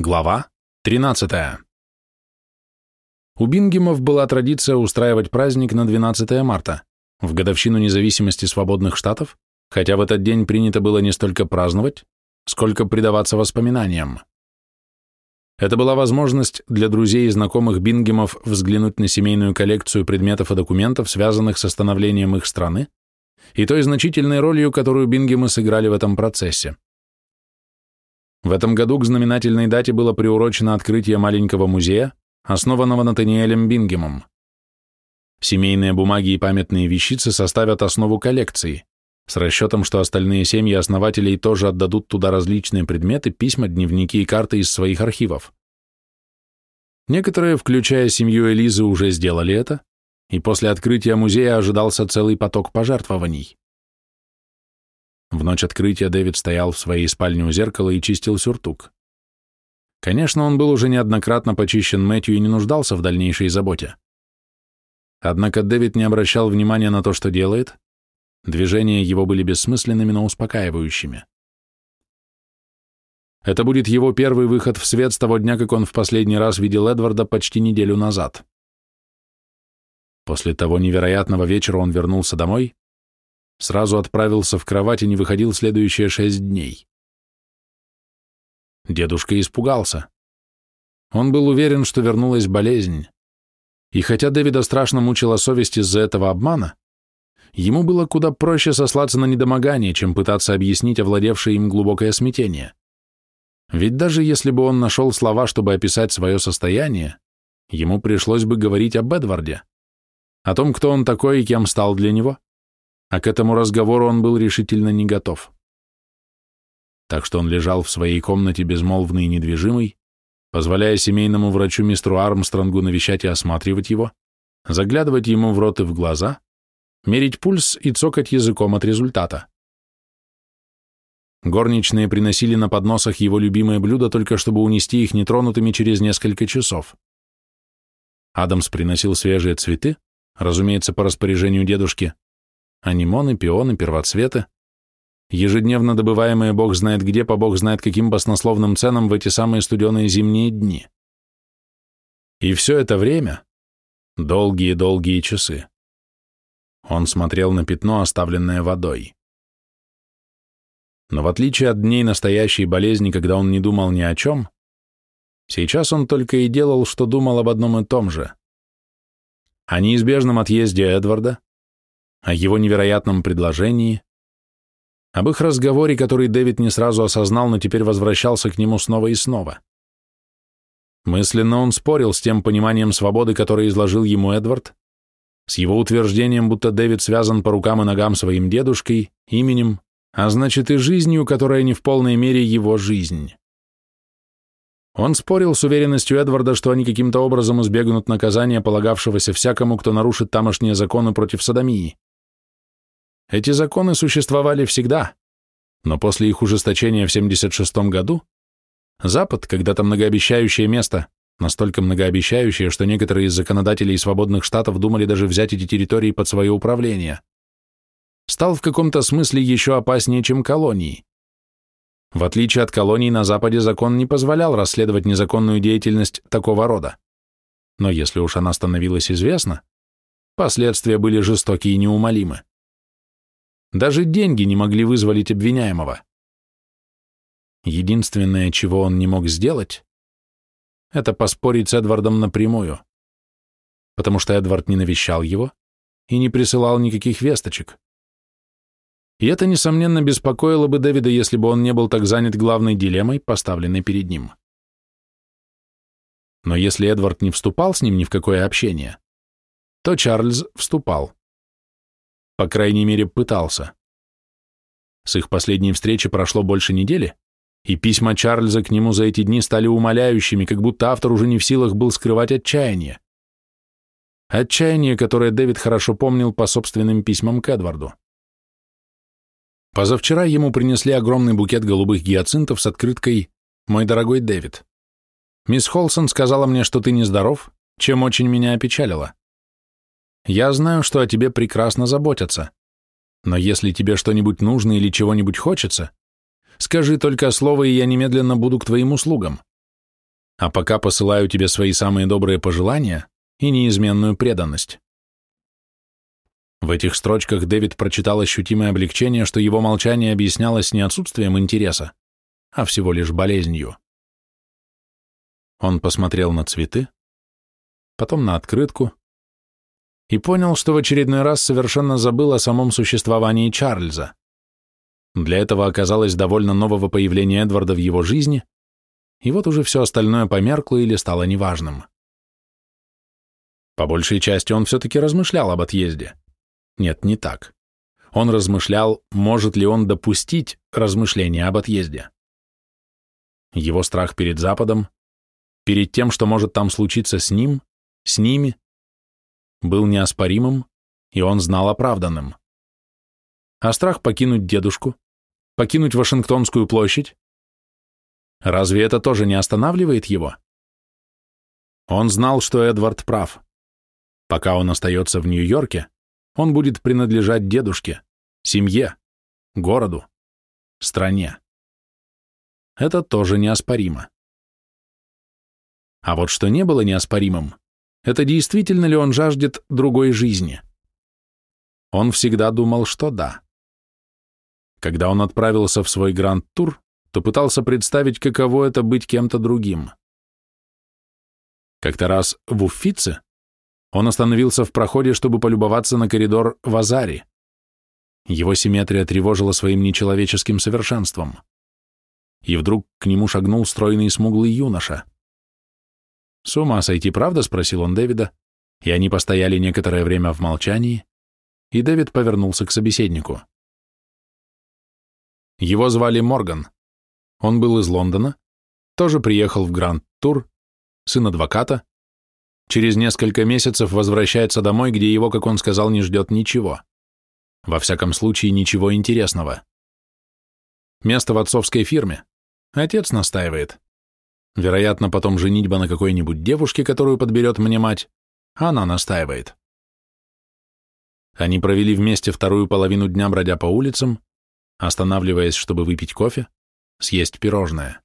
Глава 13. У Бингемов была традиция устраивать праздник на 12 марта, в годовщину независимости свободных штатов, хотя в этот день принято было не столько праздновать, сколько предаваться воспоминаниям. Это была возможность для друзей и знакомых Бингемов взглянуть на семейную коллекцию предметов и документов, связанных с становлением их страны, и той значительной ролью, которую Бингемы сыграли в этом процессе. В этом году к знаменательной дате было приурочено открытие маленького музея, основанного Натаниэлем Бингемом. Семейные бумаги и памятные вещицы составят основу коллекции, с расчетом, что остальные семьи основателей тоже отдадут туда различные предметы, письма, дневники и карты из своих архивов. Некоторые, включая семью Элизы, уже сделали это, и после открытия музея ожидался целый поток пожертвований. В ночь открытия Дэвид стоял в своей спальне у зеркала и чистил сюртук. Конечно, он был уже неоднократно почищен Мэтью и не нуждался в дальнейшей заботе. Однако Дэвид не обращал внимания на то, что делает. Движения его были бессмысленными, но успокаивающими. Это будет его первый выход в свет с того дня, как он в последний раз видел Эдварда почти неделю назад. После того невероятного вечера он вернулся домой, Сразу отправился в кровать и не выходил следующие шесть дней. Дедушка испугался. Он был уверен, что вернулась болезнь. И хотя Дэвида страшно мучила совесть из-за этого обмана, ему было куда проще сослаться на недомогание, чем пытаться объяснить овладевшее им глубокое смятение. Ведь даже если бы он нашел слова, чтобы описать свое состояние, ему пришлось бы говорить об Эдварде, о том, кто он такой и кем стал для него, а к этому разговору он был решительно не готов. Так что он лежал в своей комнате безмолвный и недвижимый, позволяя семейному врачу мистеру Армстронгу навещать и осматривать его, заглядывать ему в рот и в глаза, мерить пульс и цокать языком от результата. Горничные приносили на подносах его любимое блюдо, только чтобы унести их нетронутыми через несколько часов. Адамс приносил свежие цветы, разумеется, по распоряжению дедушки, анимоны, пионы, первоцветы, ежедневно добываемые бог знает где, по бог знает каким баснословным ценам в эти самые студеные зимние дни. И все это время, долгие-долгие часы, он смотрел на пятно, оставленное водой. Но в отличие от дней настоящей болезни, когда он не думал ни о чем, сейчас он только и делал, что думал об одном и том же. О неизбежном отъезде Эдварда, о его невероятном предложении, об их разговоре, который Дэвид не сразу осознал, но теперь возвращался к нему снова и снова. Мысленно он спорил с тем пониманием свободы, которое изложил ему Эдвард, с его утверждением, будто Дэвид связан по рукам и ногам своим дедушкой, именем, а значит и жизнью, которая не в полной мере его жизнь. Он спорил с уверенностью Эдварда, что они каким-то образом избегнут наказания, полагавшегося всякому, кто нарушит тамошние законы против садомии. Эти законы существовали всегда, но после их ужесточения в 76 году Запад, когда-то многообещающее место, настолько многообещающее, что некоторые из законодателей свободных штатов думали даже взять эти территории под свое управление, стал в каком-то смысле еще опаснее, чем колонии. В отличие от колоний, на Западе закон не позволял расследовать незаконную деятельность такого рода. Но если уж она становилась известна, последствия были жестокие и неумолимы. Даже деньги не могли вызволить обвиняемого. Единственное, чего он не мог сделать, это поспорить с Эдвардом напрямую, потому что Эдвард не навещал его и не присылал никаких весточек. И это, несомненно, беспокоило бы Дэвида, если бы он не был так занят главной дилеммой, поставленной перед ним. Но если Эдвард не вступал с ним ни в какое общение, то Чарльз вступал. По крайней мере, пытался. С их последней встречи прошло больше недели, и письма Чарльза к нему за эти дни стали умоляющими, как будто автор уже не в силах был скрывать отчаяние. Отчаяние, которое Дэвид хорошо помнил по собственным письмам к Эдварду. Позавчера ему принесли огромный букет голубых гиацинтов с открыткой «Мой дорогой Дэвид, мисс Холсон сказала мне, что ты нездоров, чем очень меня опечалило. Я знаю, что о тебе прекрасно заботятся. Но если тебе что-нибудь нужно или чего-нибудь хочется, скажи только слово, и я немедленно буду к твоим услугам. А пока посылаю тебе свои самые добрые пожелания и неизменную преданность. В этих строчках Дэвид прочитал ощутимое облегчение, что его молчание объяснялось не отсутствием интереса, а всего лишь болезнью. Он посмотрел на цветы, потом на открытку и понял, что в очередной раз совершенно забыл о самом существовании Чарльза. Для этого оказалось довольно нового появления Эдварда в его жизни, и вот уже все остальное померкло или стало неважным. По большей части он все-таки размышлял об отъезде. Нет, не так. Он размышлял, может ли он допустить размышления об отъезде. Его страх перед Западом, перед тем, что может там случиться с ним, с ними, был неоспоримым, и он знал оправданным. А страх покинуть дедушку, покинуть Вашингтонскую площадь, разве это тоже не останавливает его? Он знал, что Эдвард прав. Пока он остается в Нью-Йорке, он будет принадлежать дедушке, семье, городу, стране. Это тоже неоспоримо. А вот что не было неоспоримым, это действительно ли он жаждет другой жизни. Он всегда думал, что да. Когда он отправился в свой гранд-тур, то пытался представить, каково это быть кем-то другим. Как-то раз в Уффице он остановился в проходе, чтобы полюбоваться на коридор в Азаре. Его симметрия тревожила своим нечеловеческим совершенством. И вдруг к нему шагнул стройный смуглый юноша. «С ума сойти, правда?» — спросил он Дэвида, и они постояли некоторое время в молчании, и Дэвид повернулся к собеседнику. Его звали Морган. Он был из Лондона, тоже приехал в Гранд-тур, сын адвоката, Через несколько месяцев возвращается домой, где его, как он сказал, не ждет ничего. Во всяком случае, ничего интересного. Место в отцовской фирме. Отец настаивает. Вероятно, потом женитьба на какой-нибудь девушке, которую подберет мне мать. Она настаивает. Они провели вместе вторую половину дня, бродя по улицам, останавливаясь, чтобы выпить кофе, съесть пирожное.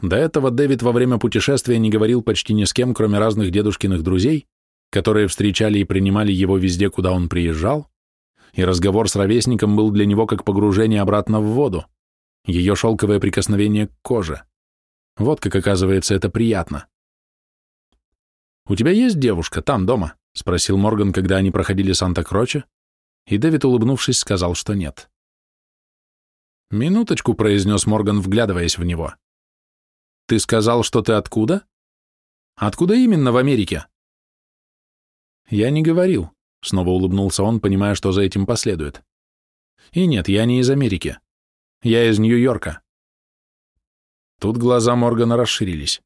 До этого Дэвид во время путешествия не говорил почти ни с кем, кроме разных дедушкиных друзей, которые встречали и принимали его везде, куда он приезжал, и разговор с ровесником был для него как погружение обратно в воду, ее шелковое прикосновение к коже. Вот как оказывается это приятно. «У тебя есть девушка там, дома?» — спросил Морган, когда они проходили Санта-Кроче, и Дэвид, улыбнувшись, сказал, что нет. «Минуточку», — произнес Морган, вглядываясь в него. Ты сказал, что ты откуда? Откуда именно в Америке? Я не говорил, снова улыбнулся он, понимая, что за этим последует. И нет, я не из Америки. Я из Нью-Йорка. Тут глаза Моргана расширились.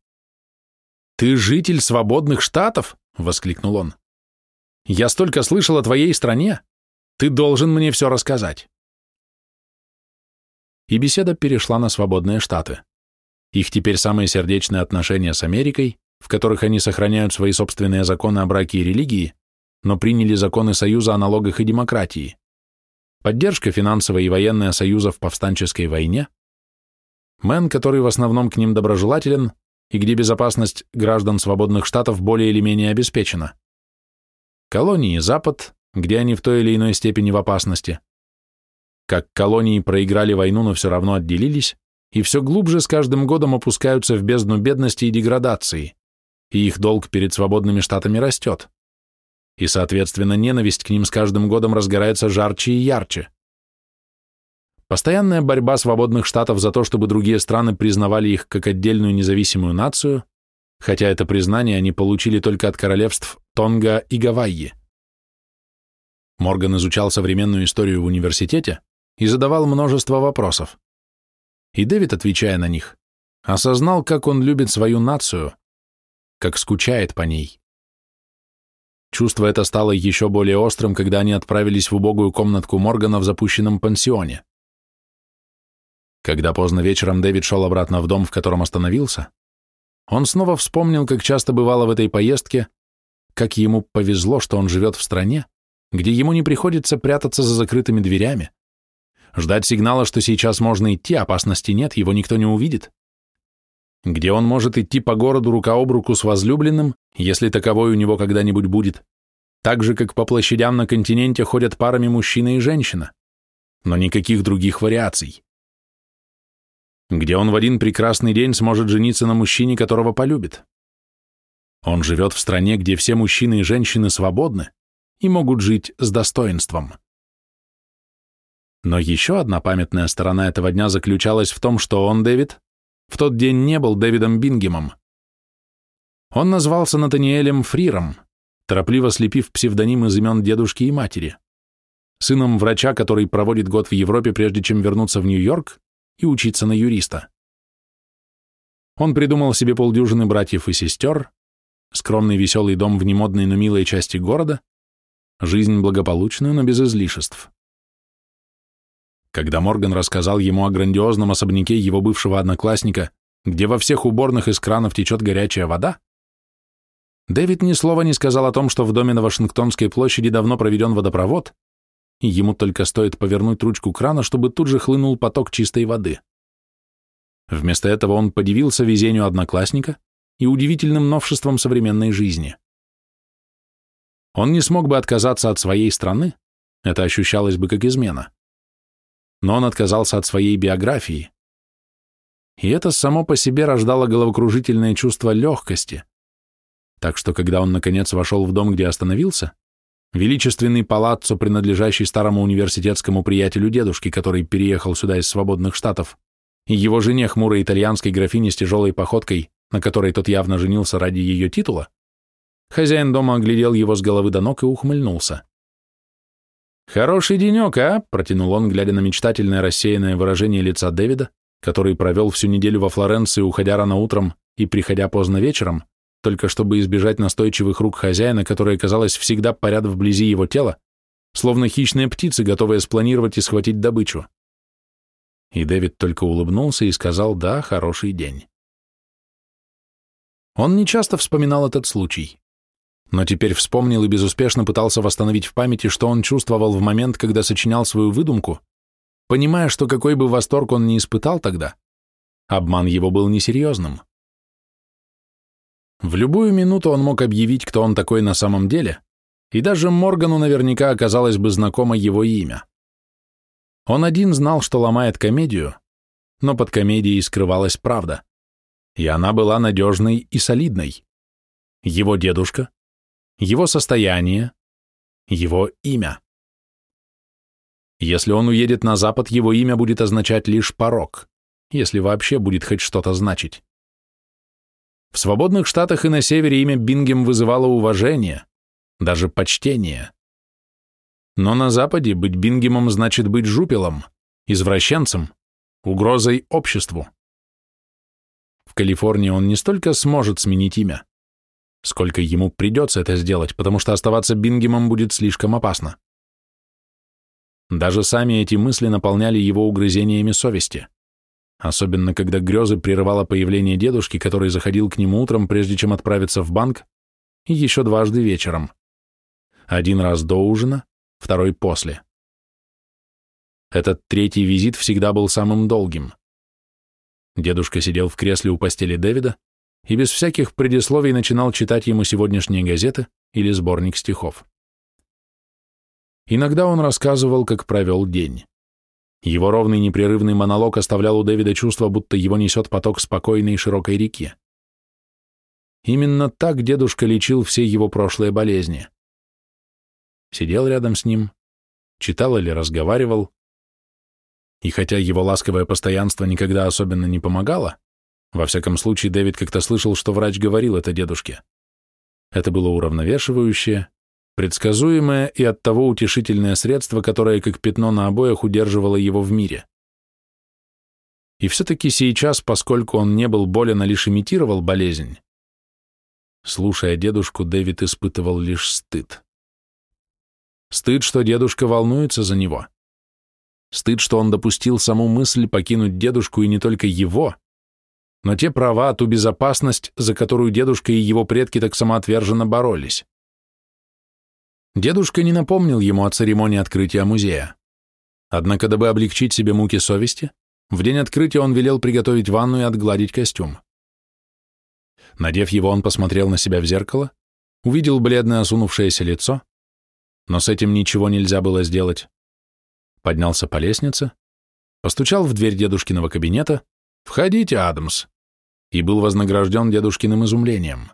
«Ты житель свободных штатов?» — воскликнул он. «Я столько слышал о твоей стране. Ты должен мне все рассказать». И беседа перешла на свободные штаты. Их теперь самые сердечные отношения с Америкой, в которых они сохраняют свои собственные законы о браке и религии, но приняли законы Союза о налогах и демократии, поддержка финансовая и военная союза в повстанческой войне, Мэн, который в основном к ним доброжелателен, и где безопасность граждан свободных штатов более или менее обеспечена. Колонии Запад, где они в той или иной степени в опасности. Как колонии проиграли войну, но все равно отделились, и все глубже с каждым годом опускаются в бездну бедности и деградации, и их долг перед свободными штатами растет. И, соответственно, ненависть к ним с каждым годом разгорается жарче и ярче. Постоянная борьба свободных штатов за то, чтобы другие страны признавали их как отдельную независимую нацию, хотя это признание они получили только от королевств Тонга и Гавайи. Морган изучал современную историю в университете и задавал множество вопросов. И Дэвид, отвечая на них, осознал, как он любит свою нацию, как скучает по ней. Чувство это стало еще более острым, когда они отправились в убогую комнатку Моргана в запущенном пансионе. Когда поздно вечером Дэвид шел обратно в дом, в котором остановился, он снова вспомнил, как часто бывало в этой поездке, как ему повезло, что он живет в стране, где ему не приходится прятаться за закрытыми дверями, Ждать сигнала, что сейчас можно идти, опасности нет, его никто не увидит. где он может идти по городу рука об руку с возлюбленным, если таковой у него когда-нибудь будет, так же, как по площадям на континенте ходят парами мужчина и женщина, но никаких других вариаций. Где он в один прекрасный день сможет жениться на мужчине, которого полюбит. Он живет в стране, где все мужчины и женщины свободны и могут жить с достоинством. Но еще одна памятная сторона этого дня заключалась в том, что он, Дэвид, в тот день не был Дэвидом Бингемом. Он назвался Натаниэлем Фриром, торопливо слепив псевдоним из имен дедушки и матери, сыном врача, который проводит год в Европе, прежде чем вернуться в Нью-Йорк и учиться на юриста. Он придумал себе полдюжины братьев и сестер, скромный веселый дом в немодной, но милой части города, жизнь благополучную, но без излишеств. Когда Морган рассказал ему о грандиозном особняке его бывшего одноклассника, где во всех уборных из кранов течет горячая вода, Дэвид ни слова не сказал о том, что в доме на Вашингтонской площади давно проведен водопровод, ему только стоит повернуть ручку крана, чтобы тут же хлынул поток чистой воды. Вместо этого он подивился везению одноклассника и удивительным новшеством современной жизни. Он не смог бы отказаться от своей страны, это ощущалось бы как измена но он отказался от своей биографии. И это само по себе рождало головокружительное чувство легкости. Так что, когда он, наконец, вошел в дом, где остановился, величественный палаццо, принадлежащий старому университетскому приятелю дедушки, который переехал сюда из свободных штатов, и его жене, хмурой итальянской графине с тяжелой походкой, на которой тот явно женился ради ее титула, хозяин дома оглядел его с головы до ног и ухмыльнулся. «Хороший денек, а?» — протянул он, глядя на мечтательное рассеянное выражение лица Дэвида, который провел всю неделю во Флоренции, уходя рано утром и приходя поздно вечером, только чтобы избежать настойчивых рук хозяина, которые, казалось, всегда парят вблизи его тела, словно хищные птицы, готовые спланировать и схватить добычу. И Дэвид только улыбнулся и сказал «да, хороший день». Он не часто вспоминал этот случай но теперь вспомнил и безуспешно пытался восстановить в памяти, что он чувствовал в момент, когда сочинял свою выдумку, понимая, что какой бы восторг он ни испытал тогда, обман его был несерьезным. В любую минуту он мог объявить, кто он такой на самом деле, и даже Моргану наверняка оказалось бы знакомо его имя. Он один знал, что ломает комедию, но под комедией скрывалась правда, и она была надежной и солидной. Его дедушка, его состояние, его имя. Если он уедет на запад, его имя будет означать лишь порог, если вообще будет хоть что-то значить. В свободных штатах и на севере имя Бингем вызывало уважение, даже почтение. Но на западе быть Бингемом значит быть жупелом, извращенцем, угрозой обществу. В Калифорнии он не столько сможет сменить имя, сколько ему придется это сделать, потому что оставаться Бингемом будет слишком опасно. Даже сами эти мысли наполняли его угрызениями совести, особенно когда грезы прерывало появление дедушки, который заходил к нему утром, прежде чем отправиться в банк, и еще дважды вечером. Один раз до ужина, второй после. Этот третий визит всегда был самым долгим. Дедушка сидел в кресле у постели Дэвида, и без всяких предисловий начинал читать ему сегодняшние газеты или сборник стихов. Иногда он рассказывал, как провел день. Его ровный непрерывный монолог оставлял у Дэвида чувство, будто его несет поток спокойной и широкой реки. Именно так дедушка лечил все его прошлые болезни. Сидел рядом с ним, читал или разговаривал, и хотя его ласковое постоянство никогда особенно не помогало, во всяком случае, Дэвид как-то слышал, что врач говорил это дедушке. Это было уравновешивающее, предсказуемое и оттого утешительное средство, которое, как пятно на обоях, удерживало его в мире. И все-таки сейчас, поскольку он не был болен, а лишь имитировал болезнь, слушая дедушку, Дэвид испытывал лишь стыд. Стыд, что дедушка волнуется за него. Стыд, что он допустил саму мысль покинуть дедушку и не только его, но те права, ту безопасность, за которую дедушка и его предки так самоотверженно боролись. Дедушка не напомнил ему о церемонии открытия музея. Однако, дабы облегчить себе муки совести, в день открытия он велел приготовить ванну и отгладить костюм. Надев его, он посмотрел на себя в зеркало, увидел бледное осунувшееся лицо, но с этим ничего нельзя было сделать. Поднялся по лестнице, постучал в дверь дедушкиного кабинета «Входите, Адамс!» и был вознагражден дедушкиным изумлением.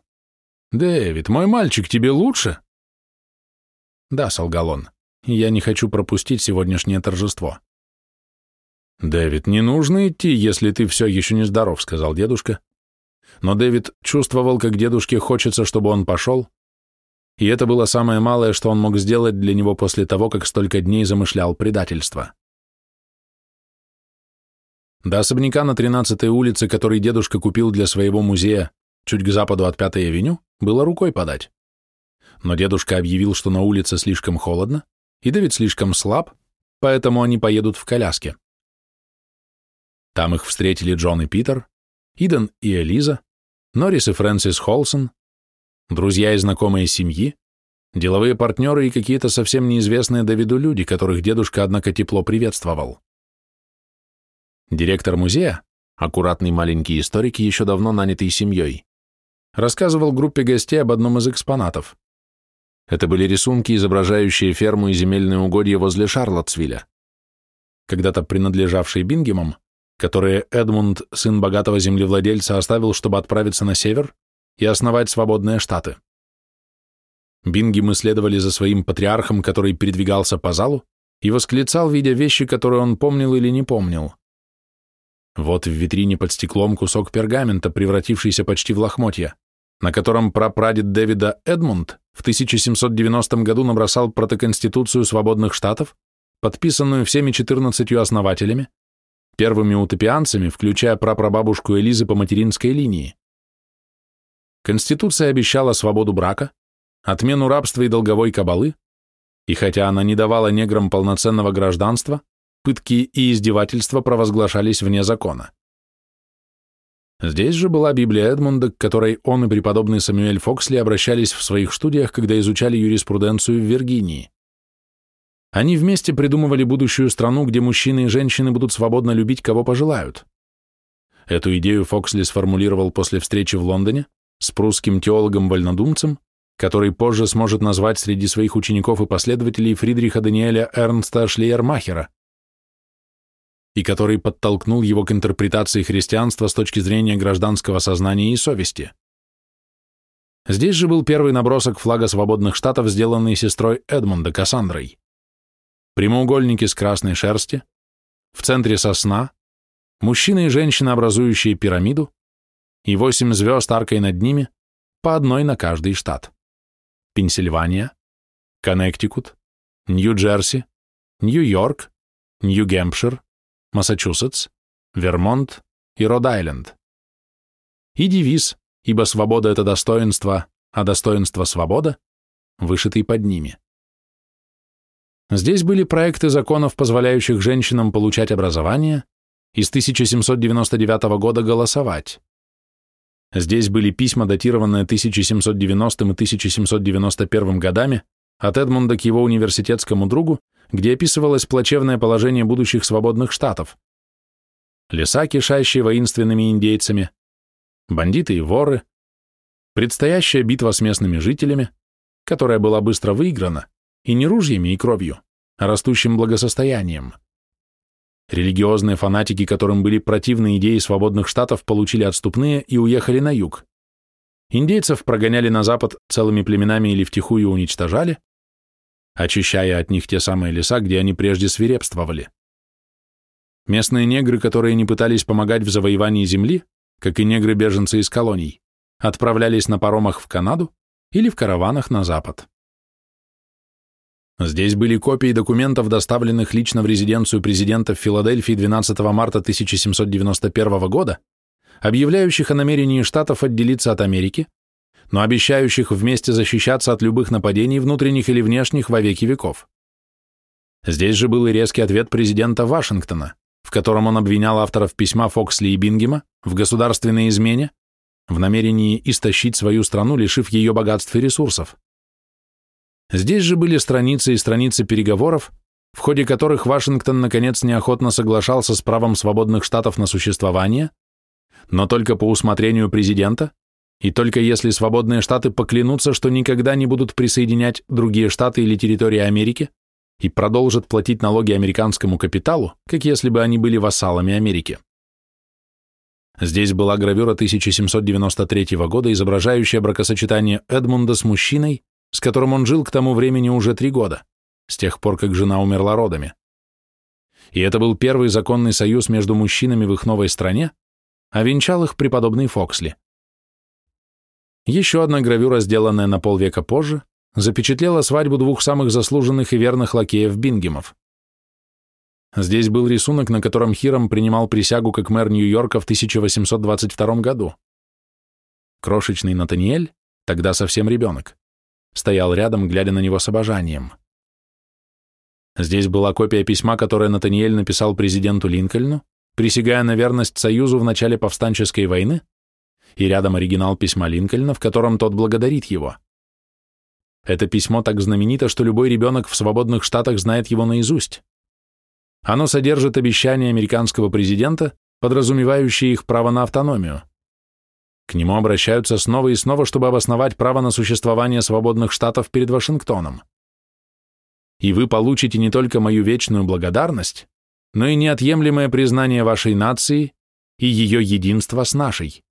«Дэвид, мой мальчик, тебе лучше?» «Да», — солгал он, — «я не хочу пропустить сегодняшнее торжество». «Дэвид, не нужно идти, если ты все еще не здоров», — сказал дедушка. Но Дэвид чувствовал, как дедушке хочется, чтобы он пошел, и это было самое малое, что он мог сделать для него после того, как столько дней замышлял предательство. До особняка на 13-й улице, который дедушка купил для своего музея чуть к западу от 5-й авеню, было рукой подать. Но дедушка объявил, что на улице слишком холодно, и Дэвид слишком слаб, поэтому они поедут в коляске. Там их встретили Джон и Питер, Иден и Элиза, Норрис и Фрэнсис Холсон, друзья и знакомые семьи, деловые партнеры и какие-то совсем неизвестные Давиду люди, которых дедушка, однако, тепло приветствовал. Директор музея, аккуратный маленький историк, еще давно нанятый семьей, рассказывал группе гостей об одном из экспонатов. Это были рисунки, изображающие ферму и земельные угодья возле Шарлоттсвилля, когда-то принадлежавшие Бингемам, которые Эдмунд, сын богатого землевладельца, оставил, чтобы отправиться на север и основать свободные штаты. Бингем исследовали за своим патриархом, который передвигался по залу и восклицал, видя вещи, которые он помнил или не помнил. Вот в витрине под стеклом кусок пергамента, превратившийся почти в лохмотья, на котором прапрадед Дэвида Эдмунд в 1790 году набросал протоконституцию свободных штатов, подписанную всеми 14 основателями, первыми утопианцами, включая прапрабабушку Элизы по материнской линии. Конституция обещала свободу брака, отмену рабства и долговой кабалы, и хотя она не давала неграм полноценного гражданства, пытки и издевательства провозглашались вне закона. Здесь же была Библия Эдмунда, к которой он и преподобный Самюэль Фоксли обращались в своих студиях, когда изучали юриспруденцию в Виргинии. Они вместе придумывали будущую страну, где мужчины и женщины будут свободно любить, кого пожелают. Эту идею Фоксли сформулировал после встречи в Лондоне с прусским теологом-вольнодумцем, который позже сможет назвать среди своих учеников и последователей Фридриха Даниэля Эрнста Шлейермахера, и который подтолкнул его к интерпретации христианства с точки зрения гражданского сознания и совести. Здесь же был первый набросок флага свободных штатов, сделанный сестрой Эдмунда Кассандрой прямоугольники с красной шерсти, в центре сосна, мужчина и женщина, образующие пирамиду, и восемь звезд аркой над ними, по одной на каждый штат. Пенсильвания, Коннектикут, Нью-Джерси, Нью-Йорк, Нью-Гэмпшир, Массачусетс, Вермонт и Род-Айленд. И девиз, ибо свобода — это достоинство, а достоинство — свобода, вышитый под ними. Здесь были проекты законов, позволяющих женщинам получать образование, и с 1799 года голосовать. Здесь были письма, датированные 1790 и 1791 годами, от Эдмунда к его университетскому другу, где описывалось плачевное положение будущих свободных штатов. Леса, кишащие воинственными индейцами, бандиты и воры, предстоящая битва с местными жителями, которая была быстро выиграна, и не ружьями и кровью, а растущим благосостоянием. Религиозные фанатики, которым были противны идеи свободных штатов, получили отступные и уехали на юг. Индейцев прогоняли на запад целыми племенами или втихую уничтожали, очищая от них те самые леса, где они прежде свирепствовали. Местные негры, которые не пытались помогать в завоевании земли, как и негры-беженцы из колоний, отправлялись на паромах в Канаду или в караванах на запад. Здесь были копии документов, доставленных лично в резиденцию президента в Филадельфии 12 марта 1791 года, объявляющих о намерении штатов отделиться от Америки, но обещающих вместе защищаться от любых нападений, внутренних или внешних, во веки веков. Здесь же был и резкий ответ президента Вашингтона, в котором он обвинял авторов письма Фоксли и Бингема в государственной измене, в намерении истощить свою страну, лишив ее богатств и ресурсов. Здесь же были страницы и страницы переговоров, в ходе которых Вашингтон наконец неохотно соглашался с правом свободных штатов на существование, но только по усмотрению президента и только если свободные штаты поклянутся, что никогда не будут присоединять другие штаты или территории Америки и продолжат платить налоги американскому капиталу, как если бы они были вассалами Америки. Здесь была гравюра 1793 года, изображающая бракосочетание Эдмунда с мужчиной, с которым он жил к тому времени уже три года, с тех пор, как жена умерла родами. И это был первый законный союз между мужчинами в их новой стране, а венчал их преподобный Фоксли. Еще одна гравюра, сделанная на полвека позже, запечатлела свадьбу двух самых заслуженных и верных лакеев Бингемов. Здесь был рисунок, на котором Хиром принимал присягу как мэр Нью-Йорка в 1822 году. Крошечный Натаниэль, тогда совсем ребенок, стоял рядом, глядя на него с обожанием. Здесь была копия письма, которое Натаниэль написал президенту Линкольну, присягая на верность Союзу в начале повстанческой войны, и рядом оригинал письма Линкольна, в котором тот благодарит его. Это письмо так знаменито, что любой ребенок в свободных штатах знает его наизусть. Оно содержит обещания американского президента, подразумевающие их право на автономию. К нему обращаются снова и снова, чтобы обосновать право на существование свободных штатов перед Вашингтоном. И вы получите не только мою вечную благодарность, но и неотъемлемое признание вашей нации и ее единства с нашей.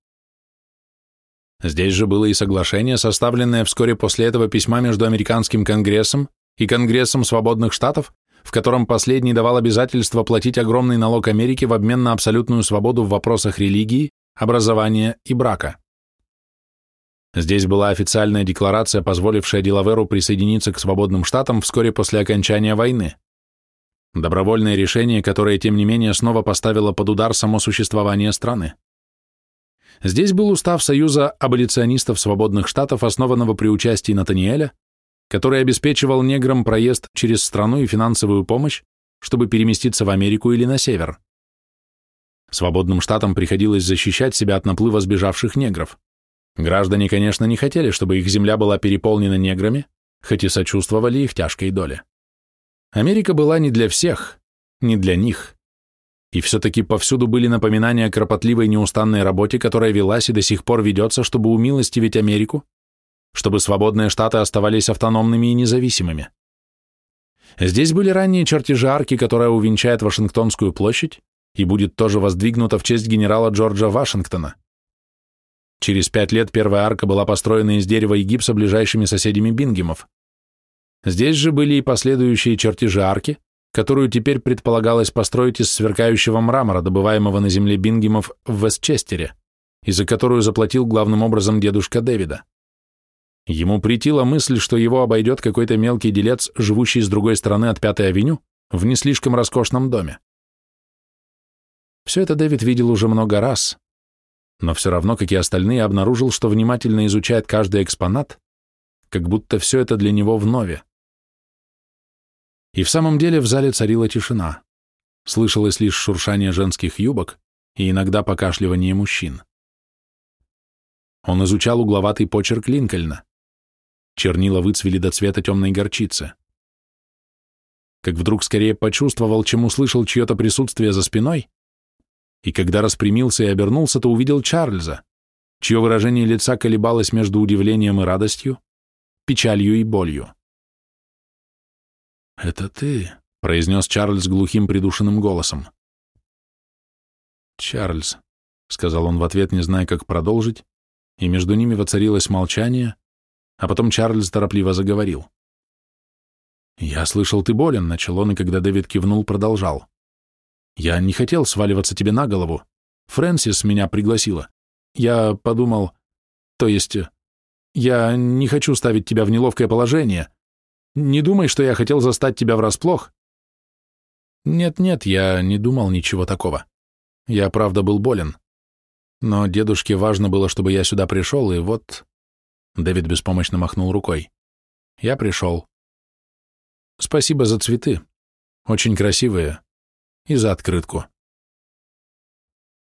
Здесь же было и соглашение, составленное вскоре после этого письма между Американским Конгрессом и Конгрессом Свободных Штатов, в котором последний давал обязательство платить огромный налог Америке в обмен на абсолютную свободу в вопросах религии, образования и брака. Здесь была официальная декларация, позволившая Делаверу присоединиться к свободным штатам вскоре после окончания войны. Добровольное решение, которое, тем не менее, снова поставило под удар само существование страны. Здесь был устав Союза аболиционистов свободных штатов, основанного при участии Натаниэля, который обеспечивал неграм проезд через страну и финансовую помощь, чтобы переместиться в Америку или на север. Свободным штатам приходилось защищать себя от наплыва сбежавших негров. Граждане, конечно, не хотели, чтобы их земля была переполнена неграми, хоть и сочувствовали их тяжкой доле. Америка была не для всех, не для них. И все-таки повсюду были напоминания о кропотливой неустанной работе, которая велась и до сих пор ведется, чтобы умилостивить Америку, чтобы свободные штаты оставались автономными и независимыми. Здесь были ранние чертежи арки, которая увенчает Вашингтонскую площадь и будет тоже воздвигнута в честь генерала Джорджа Вашингтона. Через пять лет первая арка была построена из дерева и гипса ближайшими соседями Бингемов. Здесь же были и последующие чертежи арки, которую теперь предполагалось построить из сверкающего мрамора, добываемого на земле Бингемов в Вестчестере, и за которую заплатил главным образом дедушка Дэвида. Ему притила мысль, что его обойдет какой-то мелкий делец, живущий с другой стороны от Пятой авеню, в не слишком роскошном доме. Все это Дэвид видел уже много раз, но все равно, как и остальные, обнаружил, что внимательно изучает каждый экспонат, как будто все это для него вновь. И в самом деле в зале царила тишина. Слышалось лишь шуршание женских юбок и иногда покашливание мужчин. Он изучал угловатый почерк Линкольна. Чернила выцвели до цвета темной горчицы. Как вдруг скорее почувствовал, чем услышал чье-то присутствие за спиной, и когда распрямился и обернулся, то увидел Чарльза, чье выражение лица колебалось между удивлением и радостью, печалью и болью. «Это ты», — произнес Чарльз глухим придушенным голосом. «Чарльз», — сказал он в ответ, не зная, как продолжить, и между ними воцарилось молчание, а потом Чарльз торопливо заговорил. «Я слышал, ты болен», — начал он, и когда Дэвид кивнул, продолжал. «Я не хотел сваливаться тебе на голову. Фрэнсис меня пригласила. Я подумал... То есть... Я не хочу ставить тебя в неловкое положение, не думай, что я хотел застать тебя врасплох. Нет-нет, я не думал ничего такого. Я, правда, был болен. Но дедушке важно было, чтобы я сюда пришел, и вот... Дэвид беспомощно махнул рукой. Я пришел. Спасибо за цветы. Очень красивые. И за открытку.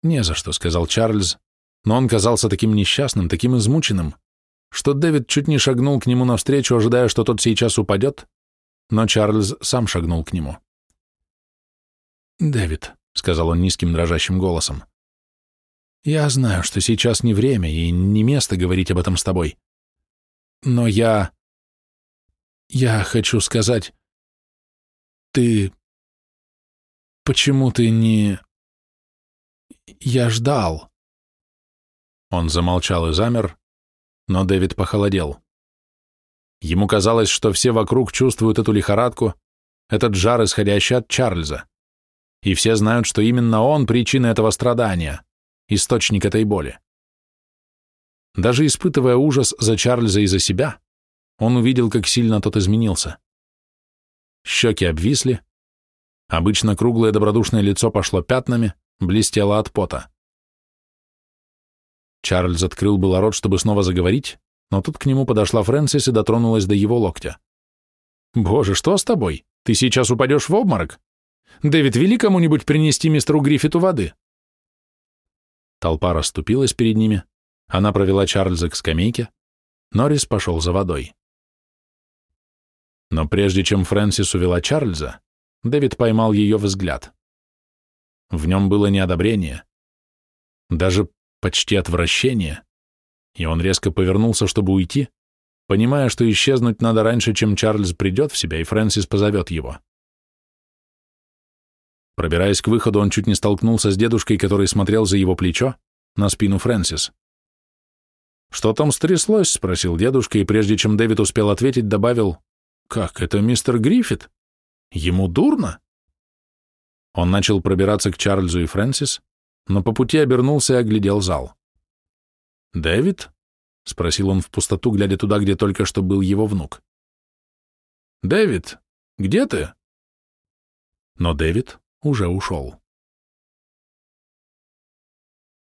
Не за что, сказал Чарльз, но он казался таким несчастным, таким измученным что Дэвид чуть не шагнул к нему навстречу, ожидая, что тот сейчас упадет, но Чарльз сам шагнул к нему. «Дэвид», — сказал он низким дрожащим голосом, Я знаю, что сейчас не время и не место говорить об этом с тобой. Но я... Я хочу сказать... Ты... Почему ты не... Я ждал. Он замолчал и замер, но Дэвид похолодел. Ему казалось, что все вокруг чувствуют эту лихорадку, этот жар, исходящий от Чарльза. И все знают, что именно он причина этого страдания, источник этой боли. Даже испытывая ужас за Чарльза и за себя, он увидел, как сильно тот изменился. Щеки обвисли, обычно круглое добродушное лицо пошло пятнами, блестело от пота. Чарльз открыл было рот, чтобы снова заговорить, но тут к нему подошла Фрэнсис и дотронулась до его локтя. «Боже, что с тобой? Ты сейчас упадешь в обморок? Дэвид, вели кому-нибудь принести мистеру Гриффиту воды?» Толпа расступилась перед ними, она провела Чарльза к скамейке, Норрис пошел за водой. Но прежде чем Фрэнсис увела Чарльза, Дэвид поймал ее взгляд. В нем было неодобрение, даже почти отвращение, и он резко повернулся, чтобы уйти, понимая, что исчезнуть надо раньше, чем Чарльз придет в себя, и Фрэнсис позовет его. Пробираясь к выходу, он чуть не столкнулся с дедушкой, который смотрел за его плечо, на спину Фрэнсис. «Что там стряслось?» — спросил дедушка, и прежде чем Дэвид успел ответить, добавил, «Как, это мистер Гриффит? Ему дурно?» Он начал пробираться к Чарльзу и Фрэнсис, но по пути обернулся и оглядел зал. «Дэвид?» — спросил он в пустоту, глядя туда, где только что был его внук. «Дэвид, где ты?» Но Дэвид уже ушел.